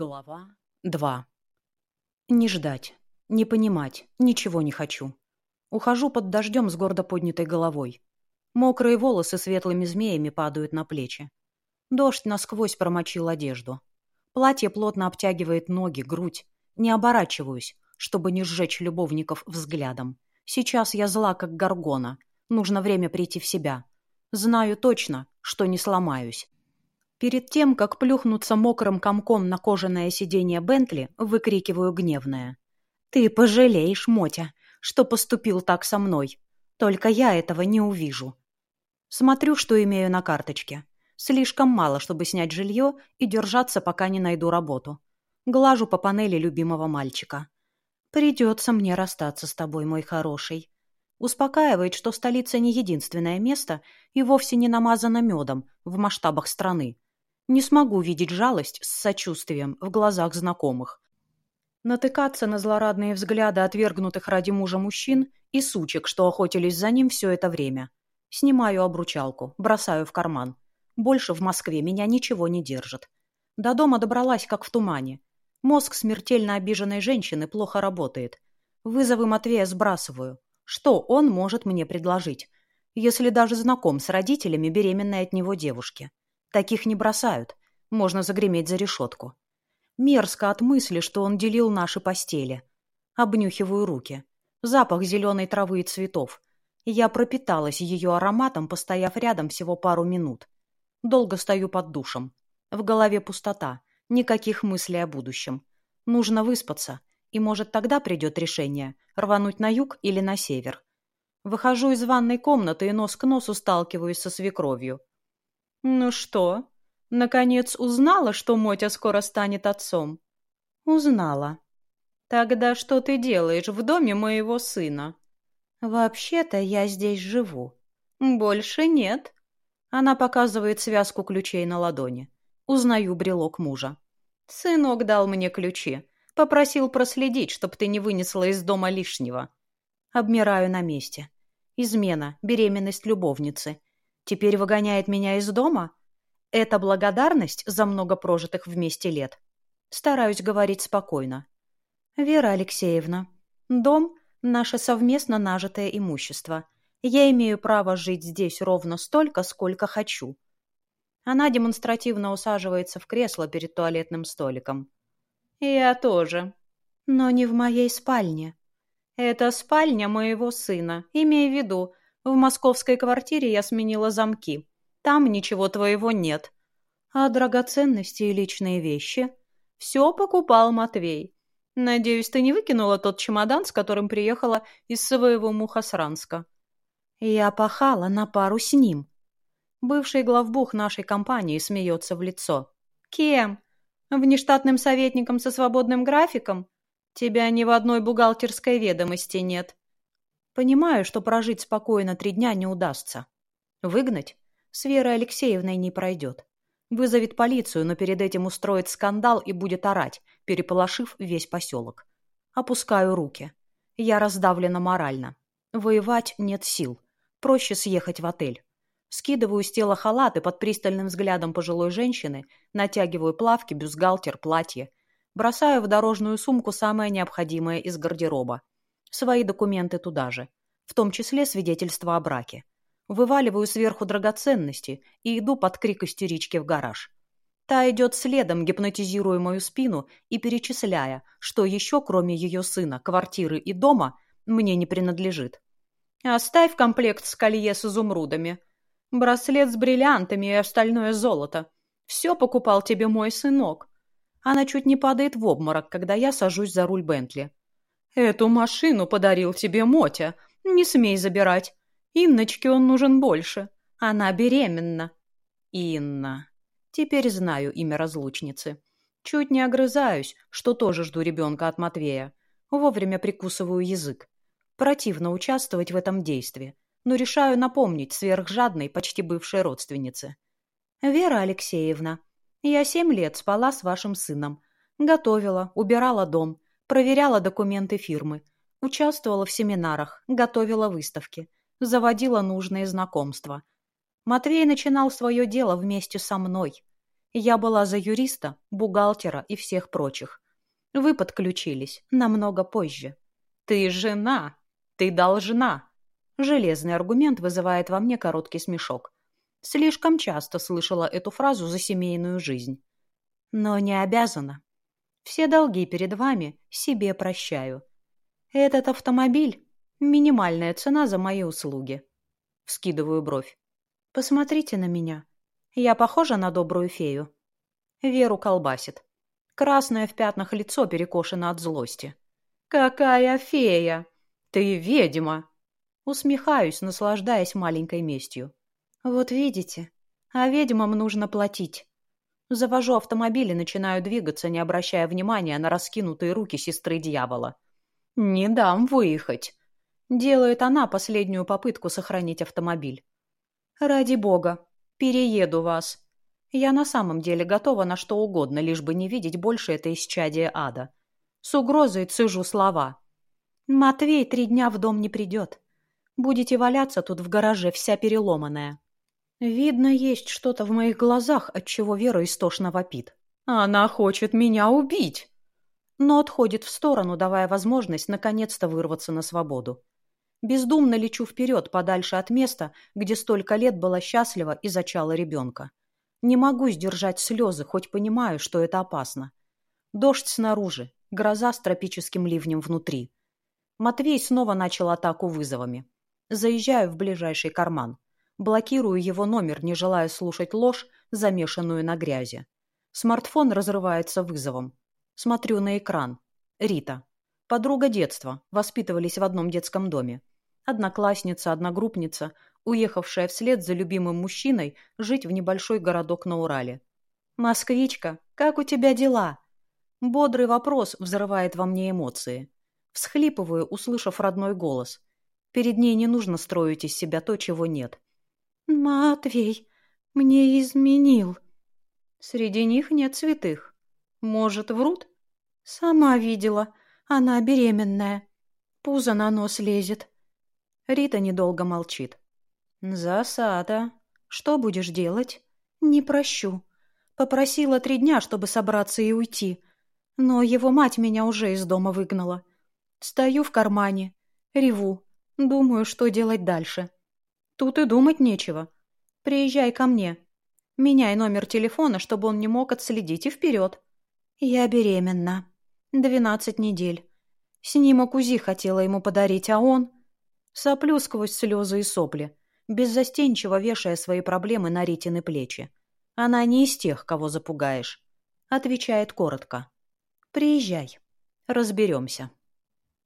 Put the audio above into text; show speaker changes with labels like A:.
A: Глава 2. Не ждать, не понимать, ничего не хочу. Ухожу под дождем с гордо поднятой головой. Мокрые волосы светлыми змеями падают на плечи. Дождь насквозь промочил одежду. Платье плотно обтягивает ноги, грудь. Не оборачиваюсь, чтобы не сжечь любовников взглядом. Сейчас я зла, как горгона. Нужно время прийти в себя. Знаю точно, что не сломаюсь. Перед тем, как плюхнуться мокрым комком на кожаное сиденье Бентли, выкрикиваю гневное. «Ты пожалеешь, Мотя, что поступил так со мной. Только я этого не увижу». Смотрю, что имею на карточке. Слишком мало, чтобы снять жилье и держаться, пока не найду работу. Глажу по панели любимого мальчика. «Придется мне расстаться с тобой, мой хороший». Успокаивает, что столица не единственное место и вовсе не намазана медом в масштабах страны. Не смогу видеть жалость с сочувствием в глазах знакомых. Натыкаться на злорадные взгляды отвергнутых ради мужа мужчин и сучек, что охотились за ним все это время. Снимаю обручалку, бросаю в карман. Больше в Москве меня ничего не держит. До дома добралась, как в тумане. Мозг смертельно обиженной женщины плохо работает. Вызовы Матвея сбрасываю. Что он может мне предложить, если даже знаком с родителями беременной от него девушки? Таких не бросают. Можно загреметь за решетку. Мерзко от мысли, что он делил наши постели. Обнюхиваю руки. Запах зеленой травы и цветов. Я пропиталась ее ароматом, постояв рядом всего пару минут. Долго стою под душем. В голове пустота. Никаких мыслей о будущем. Нужно выспаться. И, может, тогда придет решение, рвануть на юг или на север. Выхожу из ванной комнаты и нос к носу сталкиваюсь со свекровью. «Ну что, наконец узнала, что Мотя скоро станет отцом?» «Узнала». «Тогда что ты делаешь в доме моего сына?» «Вообще-то я здесь живу». «Больше нет». Она показывает связку ключей на ладони. Узнаю брелок мужа. «Сынок дал мне ключи. Попросил проследить, чтоб ты не вынесла из дома лишнего». Обмираю на месте. Измена, беременность любовницы. Теперь выгоняет меня из дома? Это благодарность за много прожитых вместе лет? Стараюсь говорить спокойно. Вера Алексеевна, дом – наше совместно нажитое имущество. Я имею право жить здесь ровно столько, сколько хочу. Она демонстративно усаживается в кресло перед туалетным столиком. «Я тоже. Но не в моей спальне. Это спальня моего сына. Имей в виду, в московской квартире я сменила замки. Там ничего твоего нет. А драгоценности и личные вещи? Все покупал Матвей. Надеюсь, ты не выкинула тот чемодан, с которым приехала из своего Мухосранска. Я пахала на пару с ним. Бывший главбух нашей компании смеется в лицо. Кем? Внештатным советником со свободным графиком? Тебя ни в одной бухгалтерской ведомости нет. Понимаю, что прожить спокойно три дня не удастся. Выгнать? С Верой Алексеевной не пройдет. Вызовет полицию, но перед этим устроит скандал и будет орать, переполошив весь поселок. Опускаю руки. Я раздавлена морально. Воевать нет сил. Проще съехать в отель. Скидываю с тела халаты под пристальным взглядом пожилой женщины, натягиваю плавки, бюстгальтер, платье. Бросаю в дорожную сумку самое необходимое из гардероба. Свои документы туда же, в том числе свидетельство о браке. Вываливаю сверху драгоценности и иду под крик истерички в гараж. Та идет следом, гипнотизируя мою спину и перечисляя, что еще, кроме ее сына, квартиры и дома, мне не принадлежит. Оставь комплект с колье с изумрудами, браслет с бриллиантами и остальное золото. Все покупал тебе мой сынок. Она чуть не падает в обморок, когда я сажусь за руль Бентли. Эту машину подарил тебе Мотя. Не смей забирать. Инночке он нужен больше. Она беременна. Инна. Теперь знаю имя разлучницы. Чуть не огрызаюсь, что тоже жду ребенка от Матвея. Вовремя прикусываю язык. Противно участвовать в этом действии, но решаю напомнить сверхжадной, почти бывшей родственнице. «Вера Алексеевна, я семь лет спала с вашим сыном. Готовила, убирала дом, Проверяла документы фирмы, участвовала в семинарах, готовила выставки, заводила нужные знакомства. Матвей начинал свое дело вместе со мной. Я была за юриста, бухгалтера и всех прочих. Вы подключились намного позже. Ты жена. Ты должна. Железный аргумент вызывает во мне короткий смешок. Слишком часто слышала эту фразу за семейную жизнь. Но не обязана. Все долги перед вами себе прощаю. Этот автомобиль — минимальная цена за мои услуги. Вскидываю бровь. Посмотрите на меня. Я похожа на добрую фею? Веру колбасит. Красное в пятнах лицо перекошено от злости. «Какая фея! Ты ведьма!» Усмехаюсь, наслаждаясь маленькой местью. «Вот видите, а ведьмам нужно платить». Завожу автомобиль и начинаю двигаться, не обращая внимания на раскинутые руки сестры дьявола. «Не дам выехать!» Делает она последнюю попытку сохранить автомобиль. «Ради бога, перееду вас. Я на самом деле готова на что угодно, лишь бы не видеть больше это исчадие ада. С угрозой цыжу слова. Матвей три дня в дом не придет. Будете валяться тут в гараже, вся переломанная. Видно, есть что-то в моих глазах, от чего Вера истошно вопит. Она хочет меня убить. Но отходит в сторону, давая возможность наконец-то вырваться на свободу. Бездумно лечу вперед, подальше от места, где столько лет была счастлива и зачала ребенка. Не могу сдержать слезы, хоть понимаю, что это опасно. Дождь снаружи, гроза с тропическим ливнем внутри. Матвей снова начал атаку вызовами. Заезжаю в ближайший карман. Блокирую его номер, не желая слушать ложь, замешанную на грязи. Смартфон разрывается вызовом. Смотрю на экран. Рита. Подруга детства. Воспитывались в одном детском доме. Одноклассница, одногруппница, уехавшая вслед за любимым мужчиной жить в небольшой городок на Урале. «Москвичка, как у тебя дела?» Бодрый вопрос взрывает во мне эмоции. Всхлипываю, услышав родной голос. Перед ней не нужно строить из себя то, чего нет. «Матвей, мне изменил». Среди них нет святых. Может, врут? Сама видела. Она беременная. Пузо на нос лезет. Рита недолго молчит. «Засада. Что будешь делать?» «Не прощу. Попросила три дня, чтобы собраться и уйти. Но его мать меня уже из дома выгнала. Стою в кармане, реву, думаю, что делать дальше. Тут и думать нечего. Приезжай ко мне. Меняй номер телефона, чтобы он не мог отследить, и вперед. Я беременна. Двенадцать недель. Снимок УЗИ хотела ему подарить, а он... Соплю сквозь слезы и сопли, беззастенчиво вешая свои проблемы на Ритины плечи. Она не из тех, кого запугаешь. Отвечает коротко. «Приезжай. Разберемся».